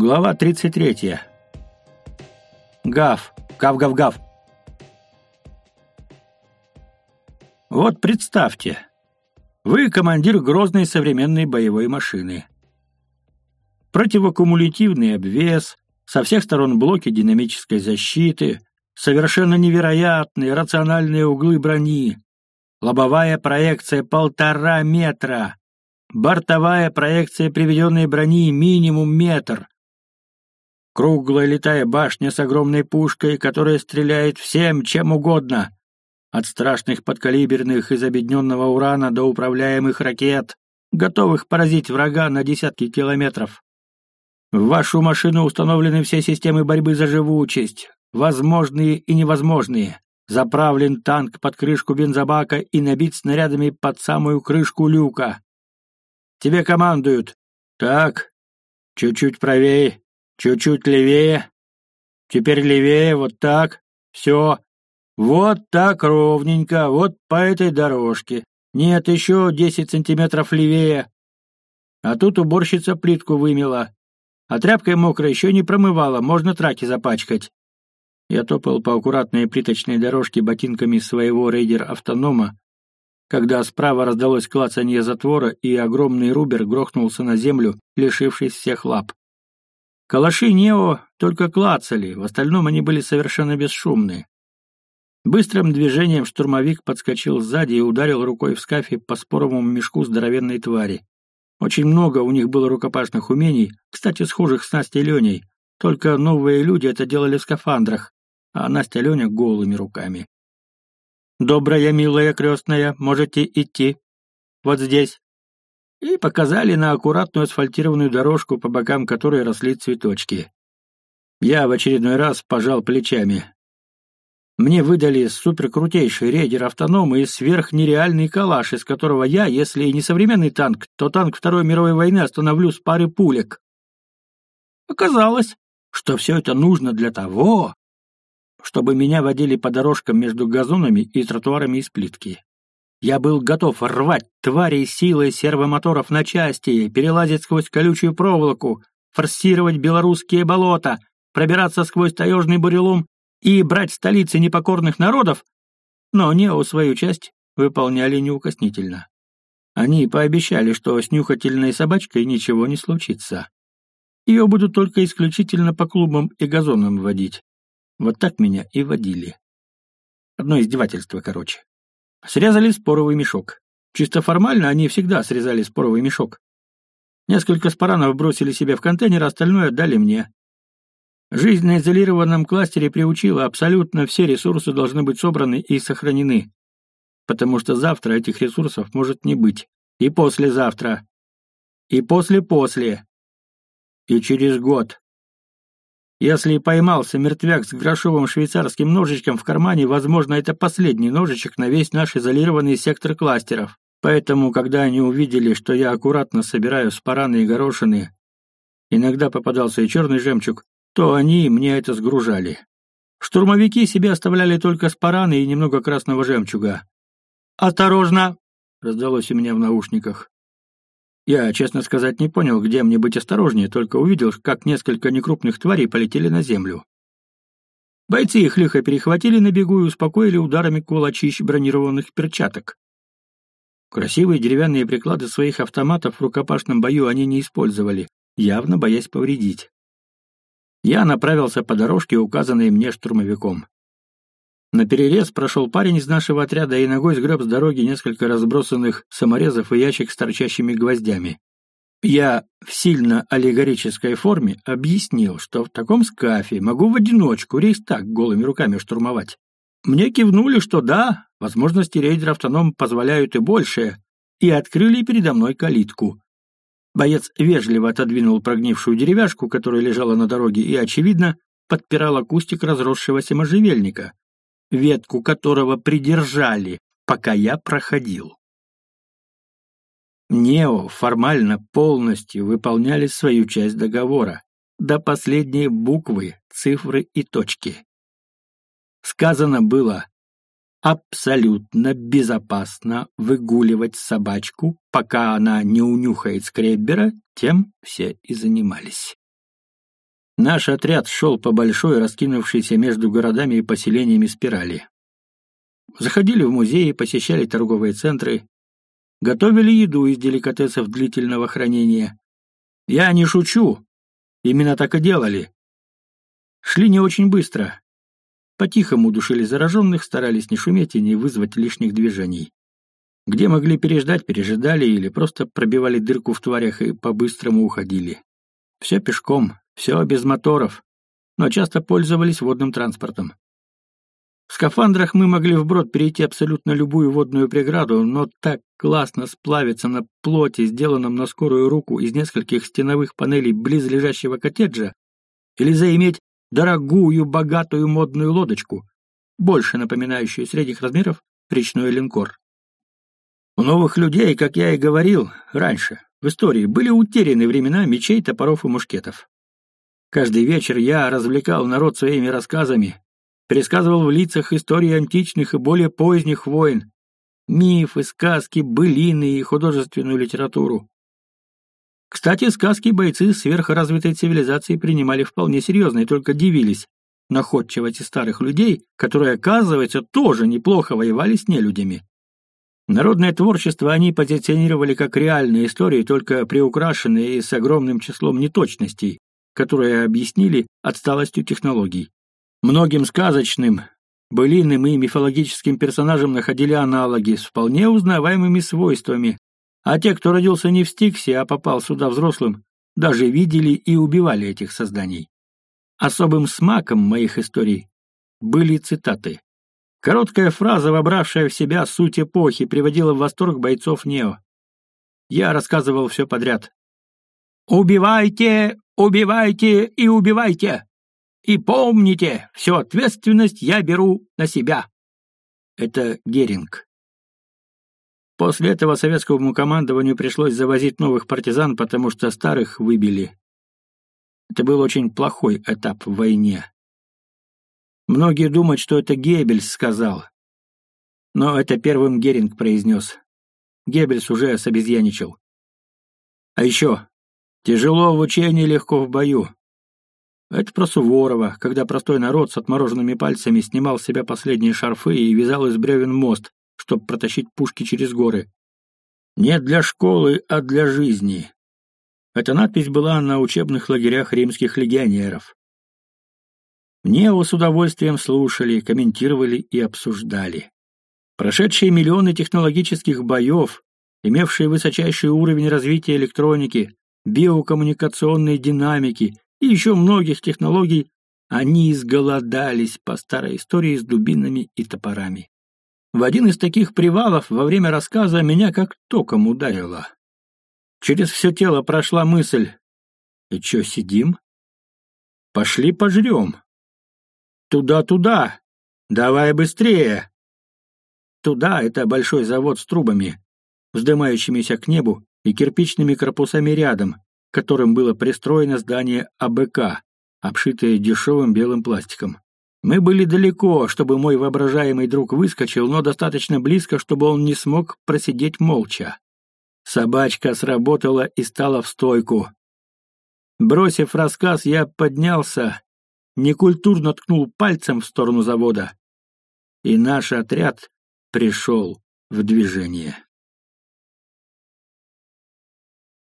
Глава 33. Гав. Гав-гав-гав. Вот представьте, вы командир грозной современной боевой машины. Противокумулятивный обвес, со всех сторон блоки динамической защиты, совершенно невероятные рациональные углы брони, лобовая проекция полтора метра, бортовая проекция приведенной брони минимум метр, Круглая летая башня с огромной пушкой, которая стреляет всем, чем угодно. От страшных подкалиберных из обедненного урана до управляемых ракет, готовых поразить врага на десятки километров. В вашу машину установлены все системы борьбы за живучесть, возможные и невозможные. Заправлен танк под крышку бензобака и набит снарядами под самую крышку люка. Тебе командуют. Так, чуть-чуть правее, Чуть-чуть левее. Теперь левее, вот так. Все. Вот так ровненько, вот по этой дорожке. Нет, еще десять сантиметров левее. А тут уборщица плитку вымела. А тряпкой мокрой еще не промывала, можно траки запачкать. Я топал по аккуратной плиточной дорожке ботинками своего рейдер-автонома, когда справа раздалось клацанье затвора, и огромный рубер грохнулся на землю, лишившись всех лап. Калаши Нео только клацали, в остальном они были совершенно бесшумные. Быстрым движением штурмовик подскочил сзади и ударил рукой в скафе по споровому мешку здоровенной твари. Очень много у них было рукопашных умений, кстати, схожих с Настей Леней, только новые люди это делали в скафандрах, а Настя Леня голыми руками. «Добрая, милая крестная, можете идти. Вот здесь» и показали на аккуратную асфальтированную дорожку, по бокам которой росли цветочки. Я в очередной раз пожал плечами. Мне выдали суперкрутейший рейдер-автоном и сверхнереальный калаш, из которого я, если и не современный танк, то танк Второй мировой войны остановлю с пары пулек. Оказалось, что все это нужно для того, чтобы меня водили по дорожкам между газонами и тротуарами из плитки. Я был готов рвать тварей силой сервомоторов на части, перелазить сквозь колючую проволоку, форсировать белорусские болота, пробираться сквозь таежный бурелом и брать столицы непокорных народов, но Нео свою часть выполняли неукоснительно. Они пообещали, что с нюхательной собачкой ничего не случится. Ее будут только исключительно по клубам и газонам водить. Вот так меня и водили. Одно издевательство, короче. Срезали споровый мешок. Чисто формально они всегда срезали споровый мешок. Несколько спаранов бросили себе в контейнер, остальное отдали мне. Жизнь на изолированном кластере приучила, абсолютно все ресурсы должны быть собраны и сохранены. Потому что завтра этих ресурсов может не быть. И послезавтра. И после-после. И через год. Если поймался мертвяк с грошовым швейцарским ножичком в кармане, возможно, это последний ножичек на весь наш изолированный сектор кластеров. Поэтому, когда они увидели, что я аккуратно собираю спараны и горошины, иногда попадался и черный жемчуг, то они мне это сгружали. Штурмовики себе оставляли только спараны и немного красного жемчуга. «Осторожно!» — раздалось у меня в наушниках. Я, честно сказать, не понял, где мне быть осторожнее, только увидел, как несколько некрупных тварей полетели на землю. Бойцы их лихо перехватили на бегу и успокоили ударами кулачищ бронированных перчаток. Красивые деревянные приклады своих автоматов в рукопашном бою они не использовали, явно боясь повредить. Я направился по дорожке, указанной мне штурмовиком. На перерез прошел парень из нашего отряда и ногой сгреб с дороги несколько разбросанных саморезов и ящик с торчащими гвоздями. Я в сильно аллегорической форме объяснил, что в таком скафе могу в одиночку рейстаг голыми руками штурмовать. Мне кивнули, что да, возможности рейдер-автоном позволяют и большее, и открыли передо мной калитку. Боец вежливо отодвинул прогнившую деревяшку, которая лежала на дороге, и, очевидно, подпирала кустик разросшегося можжевельника, ветку которого придержали, пока я проходил. Нео формально полностью выполняли свою часть договора, до последней буквы, цифры и точки. Сказано было абсолютно безопасно выгуливать собачку, пока она не унюхает скреббера, тем все и занимались. Наш отряд шел по большой, раскинувшейся между городами и поселениями спирали. Заходили в музеи, посещали торговые центры, готовили еду из деликатесов длительного хранения. Я не шучу, именно так и делали. Шли не очень быстро. По-тихому душили зараженных, старались не шуметь и не вызвать лишних движений. Где могли переждать, пережидали или просто пробивали дырку в тварях и по-быстрому уходили. Все пешком, все без моторов, но часто пользовались водным транспортом. В скафандрах мы могли вброд перейти абсолютно любую водную преграду, но так классно сплавиться на плоте, сделанном на скорую руку из нескольких стеновых панелей близлежащего коттеджа, или заиметь дорогую, богатую модную лодочку, больше напоминающую средних размеров речной линкор. У новых людей, как я и говорил раньше, в истории были утеряны времена мечей, топоров и мушкетов. Каждый вечер я развлекал народ своими рассказами, пересказывал в лицах истории античных и более поздних войн, мифы, сказки, былины и художественную литературу. Кстати, сказки бойцы сверхразвитой цивилизации принимали вполне серьезно и только дивились находчивости старых людей, которые, оказывается, тоже неплохо воевали с нелюдями. Народное творчество они позиционировали как реальные истории, только приукрашенные и с огромным числом неточностей, которые объяснили отсталостью технологий. Многим сказочным, былиным и мифологическим персонажам находили аналоги с вполне узнаваемыми свойствами, а те, кто родился не в Стиксе, а попал сюда взрослым, даже видели и убивали этих созданий. Особым смаком моих историй были цитаты. Короткая фраза, вобравшая в себя суть эпохи, приводила в восторг бойцов Нео. Я рассказывал все подряд. «Убивайте, убивайте и убивайте!» И помните, всю ответственность я беру на себя. Это Геринг. После этого советскому командованию пришлось завозить новых партизан, потому что старых выбили. Это был очень плохой этап в войне. Многие думают, что это Геббельс сказал. Но это первым Геринг произнес. Геббельс уже собезьяничал. А еще, тяжело в учении, легко в бою. Это про Суворова, когда простой народ с отмороженными пальцами снимал с себя последние шарфы и вязал из бревен мост, чтобы протащить пушки через горы. Не для школы, а для жизни. Эта надпись была на учебных лагерях римских легионеров. Нео с удовольствием слушали, комментировали и обсуждали. Прошедшие миллионы технологических боев, имевшие высочайший уровень развития электроники, биокоммуникационной динамики и еще многих технологий, они изголодались по старой истории с дубинами и топорами. В один из таких привалов во время рассказа меня как током ударило. Через все тело прошла мысль «И чё, сидим? Пошли пожрем. Туда-туда, давай быстрее!» Туда — это большой завод с трубами, вздымающимися к небу и кирпичными корпусами рядом, которым было пристроено здание АБК, обшитое дешевым белым пластиком. Мы были далеко, чтобы мой воображаемый друг выскочил, но достаточно близко, чтобы он не смог просидеть молча. Собачка сработала и стала в стойку. Бросив рассказ, я поднялся, некультурно ткнул пальцем в сторону завода, и наш отряд пришел в движение.